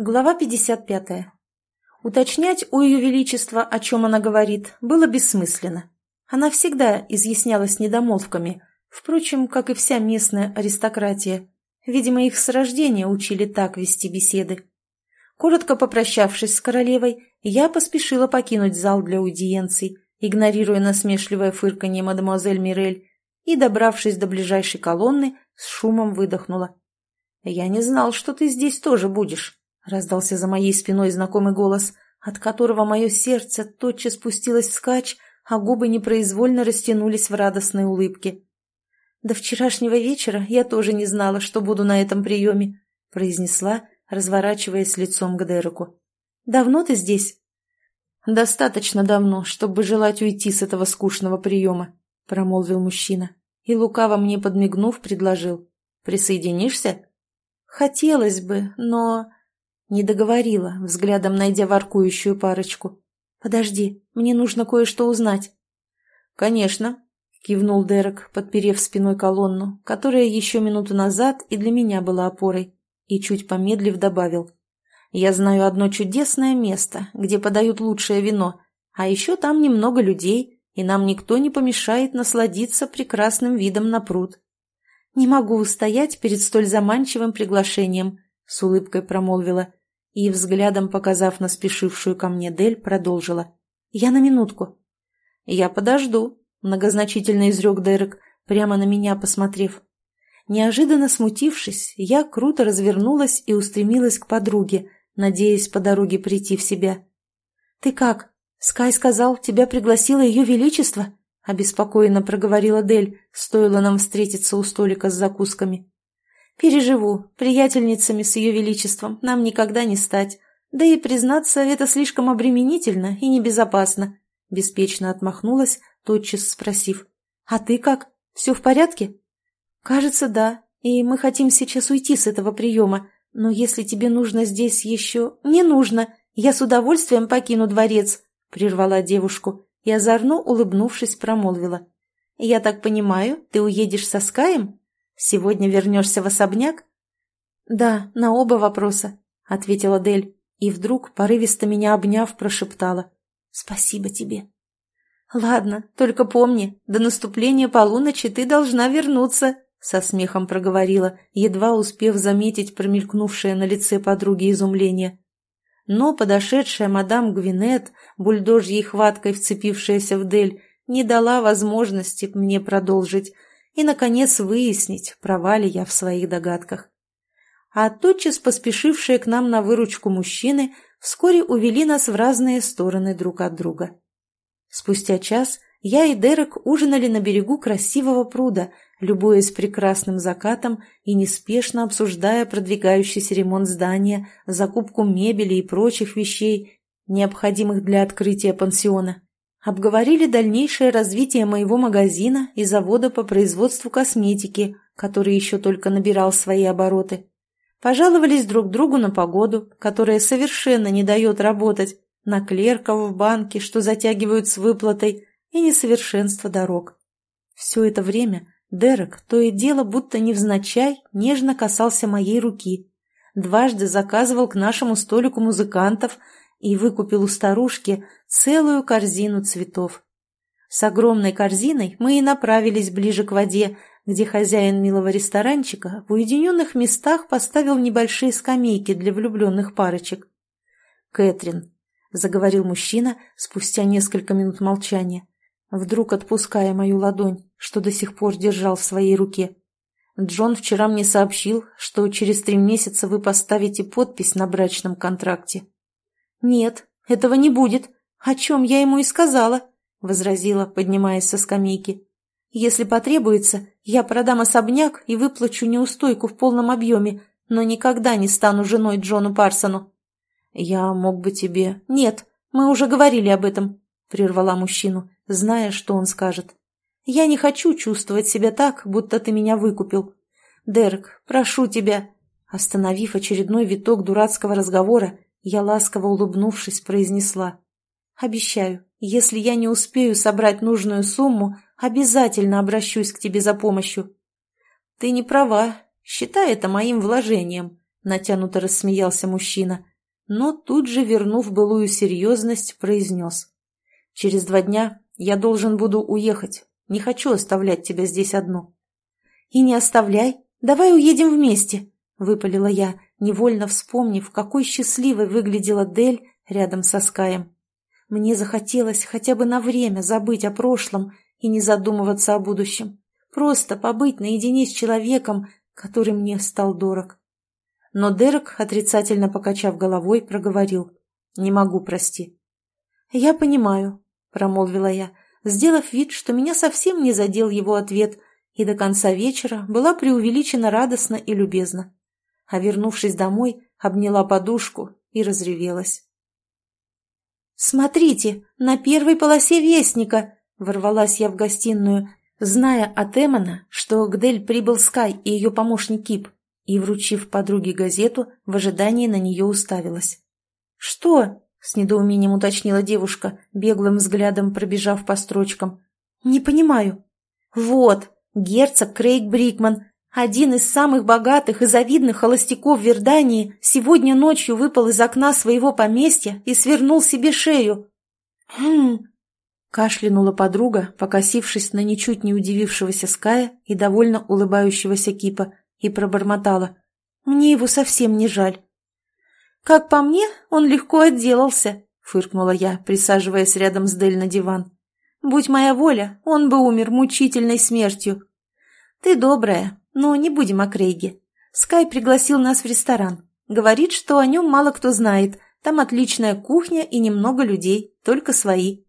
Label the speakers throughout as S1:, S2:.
S1: Глава 55. Уточнять у Ее Величества, о чем она говорит, было бессмысленно. Она всегда изъяснялась недомолвками, впрочем, как и вся местная аристократия. Видимо, их с рождения учили так вести беседы. Коротко попрощавшись с королевой, я поспешила покинуть зал для аудиенций, игнорируя насмешливое фырканье мадемуазель Мирель, и, добравшись до ближайшей колонны, с шумом выдохнула. «Я не знал, что ты здесь тоже будешь». Раздался за моей спиной знакомый голос, от которого мое сердце тотчас спустилось вскачь, а губы непроизвольно растянулись в радостной улыбке. «До вчерашнего вечера я тоже не знала, что буду на этом приеме», произнесла, разворачиваясь лицом к Дереку. «Давно ты здесь?» «Достаточно давно, чтобы желать уйти с этого скучного приема», промолвил мужчина и, лукаво мне подмигнув, предложил. «Присоединишься?» «Хотелось бы, но...» Не договорила, взглядом найдя воркующую парочку. «Подожди, мне нужно кое-что узнать». «Конечно», — кивнул Дерек, подперев спиной колонну, которая еще минуту назад и для меня была опорой, и чуть помедлив добавил. «Я знаю одно чудесное место, где подают лучшее вино, а еще там немного людей, и нам никто не помешает насладиться прекрасным видом на пруд». «Не могу устоять перед столь заманчивым приглашением», — с улыбкой промолвила и, взглядом показав на спешившую ко мне Дель, продолжила. «Я на минутку». «Я подожду», — многозначительно изрек Дерек, прямо на меня посмотрев. Неожиданно смутившись, я круто развернулась и устремилась к подруге, надеясь по дороге прийти в себя. «Ты как? Скай сказал, тебя пригласило ее величество?» — обеспокоенно проговорила Дель, стоило нам встретиться у столика с закусками. Переживу. Приятельницами с ее величеством нам никогда не стать. Да и, признаться, это слишком обременительно и небезопасно. Беспечно отмахнулась, тотчас спросив. «А ты как? Все в порядке?» «Кажется, да. И мы хотим сейчас уйти с этого приема. Но если тебе нужно здесь еще...» «Не нужно. Я с удовольствием покину дворец», — прервала девушку и, озорно улыбнувшись, промолвила. «Я так понимаю, ты уедешь со Скаем?» Сегодня вернешься в особняк?» «Да, на оба вопроса», — ответила Дель, и вдруг, порывисто меня обняв, прошептала. «Спасибо тебе». «Ладно, только помни, до наступления полуночи ты должна вернуться», — со смехом проговорила, едва успев заметить промелькнувшее на лице подруги изумление. Но подошедшая мадам Гвинет, бульдожьей хваткой вцепившаяся в Дель, не дала возможности мне продолжить, и, наконец, выяснить, права ли я в своих догадках. А тотчас поспешившие к нам на выручку мужчины вскоре увели нас в разные стороны друг от друга. Спустя час я и Дерек ужинали на берегу красивого пруда, любуясь прекрасным закатом и неспешно обсуждая продвигающийся ремонт здания, закупку мебели и прочих вещей, необходимых для открытия пансиона. Обговорили дальнейшее развитие моего магазина и завода по производству косметики, который еще только набирал свои обороты. Пожаловались друг другу на погоду, которая совершенно не дает работать, на клерков в банке, что затягивают с выплатой, и несовершенство дорог. Все это время Дерек то и дело будто невзначай нежно касался моей руки. Дважды заказывал к нашему столику музыкантов – и выкупил у старушки целую корзину цветов. С огромной корзиной мы и направились ближе к воде, где хозяин милого ресторанчика в уединенных местах поставил небольшие скамейки для влюбленных парочек. «Кэтрин», — заговорил мужчина спустя несколько минут молчания, вдруг отпуская мою ладонь, что до сих пор держал в своей руке. «Джон вчера мне сообщил, что через три месяца вы поставите подпись на брачном контракте. «Нет, этого не будет. О чем я ему и сказала», — возразила, поднимаясь со скамейки. «Если потребуется, я продам особняк и выплачу неустойку в полном объеме, но никогда не стану женой Джону Парсону». «Я мог бы тебе...» «Нет, мы уже говорили об этом», — прервала мужчину, зная, что он скажет. «Я не хочу чувствовать себя так, будто ты меня выкупил. Дерек, прошу тебя...» Остановив очередной виток дурацкого разговора, я, ласково улыбнувшись, произнесла. «Обещаю, если я не успею собрать нужную сумму, обязательно обращусь к тебе за помощью». «Ты не права. Считай это моим вложением», — натянуто рассмеялся мужчина, но тут же, вернув былую серьезность, произнес. «Через два дня я должен буду уехать. Не хочу оставлять тебя здесь одну». «И не оставляй. Давай уедем вместе», — выпалила я, невольно вспомнив, какой счастливой выглядела Дель рядом со Скаем. Мне захотелось хотя бы на время забыть о прошлом и не задумываться о будущем. Просто побыть наедине с человеком, который мне стал дорог. Но Дерек, отрицательно покачав головой, проговорил. «Не могу, прости». «Я понимаю», — промолвила я, сделав вид, что меня совсем не задел его ответ, и до конца вечера была преувеличена радостно и любезна. А вернувшись домой, обняла подушку и разревелась. «Смотрите, на первой полосе вестника!» — ворвалась я в гостиную, зная от Эмона, что к Дель прибыл Скай и ее помощник Кип, и, вручив подруге газету, в ожидании на нее уставилась. «Что?» — с недоумением уточнила девушка, беглым взглядом пробежав по строчкам. «Не понимаю». «Вот, герцог Крейг Брикман, один из самых богатых и завидных холостяков Вердании, сегодня ночью выпал из окна своего поместья и свернул себе шею». «Хм...» — кашлянула подруга, покосившись на ничуть не удивившегося Ская и довольно улыбающегося Кипа, и пробормотала. «Мне его совсем не жаль». «Как по мне, он легко отделался», — фыркнула я, присаживаясь рядом с Дель на диван. «Будь моя воля, он бы умер мучительной смертью». «Ты добрая, но не будем о Крейге. Скай пригласил нас в ресторан. Говорит, что о нем мало кто знает. Там отличная кухня и немного людей, только свои».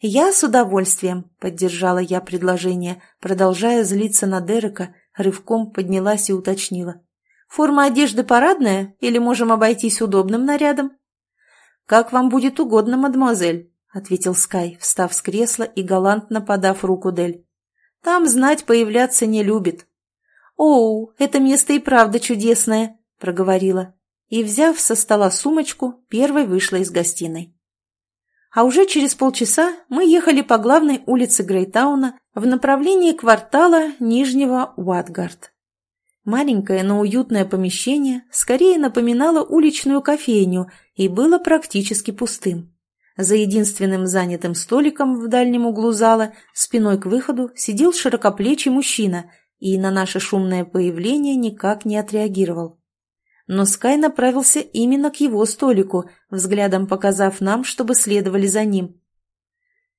S1: «Я с удовольствием», — поддержала я предложение, продолжая злиться на Дерека, рывком поднялась и уточнила. «Форма одежды парадная или можем обойтись удобным нарядом?» «Как вам будет угодно, мадемуазель», — ответил Скай, встав с кресла и галантно подав руку Дель. «Там знать появляться не любит». «Оу, это место и правда чудесное», — проговорила. И, взяв со стола сумочку, первой вышла из гостиной. А уже через полчаса мы ехали по главной улице Грейтауна в направлении квартала Нижнего Уатгард. Маленькое, но уютное помещение скорее напоминало уличную кофейню и было практически пустым. За единственным занятым столиком в дальнем углу зала, спиной к выходу, сидел широкоплечий мужчина и на наше шумное появление никак не отреагировал но Скай направился именно к его столику, взглядом показав нам, чтобы следовали за ним.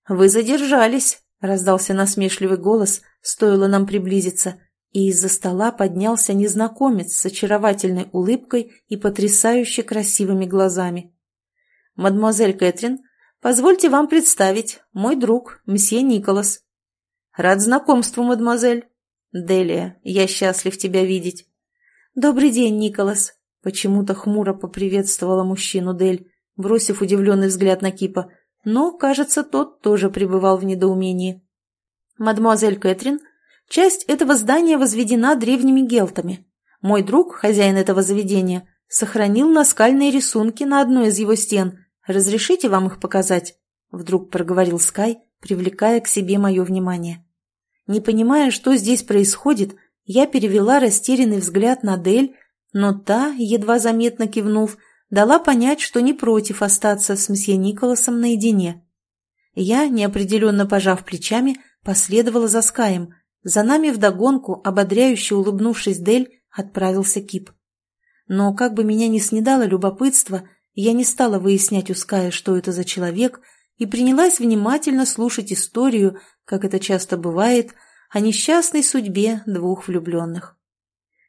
S1: «Вы задержались», — раздался насмешливый голос, стоило нам приблизиться, и из-за стола поднялся незнакомец с очаровательной улыбкой и потрясающе красивыми глазами. «Мадемуазель Кэтрин, позвольте вам представить, мой друг, мсье Николас». «Рад знакомству, мадемуазель». «Делия, я счастлив тебя видеть». «Добрый день, Николас», Почему-то хмуро поприветствовала мужчину Дель, бросив удивленный взгляд на Кипа, но, кажется, тот тоже пребывал в недоумении. «Мадемуазель Кэтрин, часть этого здания возведена древними гелтами. Мой друг, хозяин этого заведения, сохранил наскальные рисунки на одной из его стен. Разрешите вам их показать?» Вдруг проговорил Скай, привлекая к себе мое внимание. Не понимая, что здесь происходит, я перевела растерянный взгляд на Дель но та, едва заметно кивнув, дала понять, что не против остаться с мсье Николасом наедине. Я, неопределенно пожав плечами, последовала за Скаем. За нами вдогонку, ободряюще улыбнувшись Дель, отправился Кип. Но как бы меня ни снедало любопытство, я не стала выяснять у Ская, что это за человек, и принялась внимательно слушать историю, как это часто бывает, о несчастной судьбе двух влюбленных.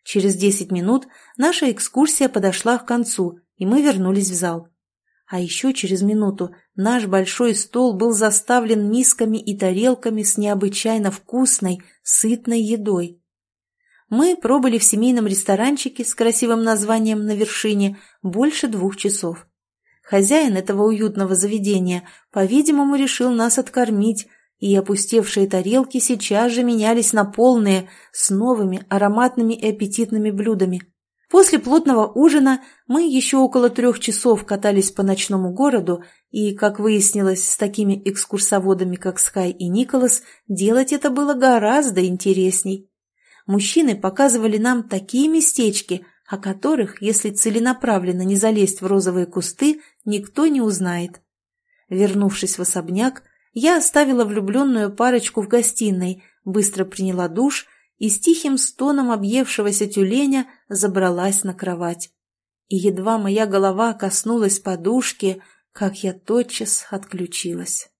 S1: Через десять минут наша экскурсия подошла к концу, и мы вернулись в зал. А еще через минуту наш большой стол был заставлен мисками и тарелками с необычайно вкусной, сытной едой. Мы пробыли в семейном ресторанчике с красивым названием «На вершине» больше двух часов. Хозяин этого уютного заведения, по-видимому, решил нас откормить, и опустевшие тарелки сейчас же менялись на полные, с новыми ароматными и аппетитными блюдами. После плотного ужина мы еще около трех часов катались по ночному городу, и, как выяснилось, с такими экскурсоводами, как Скай и Николас, делать это было гораздо интересней. Мужчины показывали нам такие местечки, о которых, если целенаправленно не залезть в розовые кусты, никто не узнает. Вернувшись в особняк, я оставила влюбленную парочку в гостиной, быстро приняла душ и с тихим стоном объевшегося тюленя забралась на кровать. И едва моя голова коснулась подушки, как я тотчас отключилась.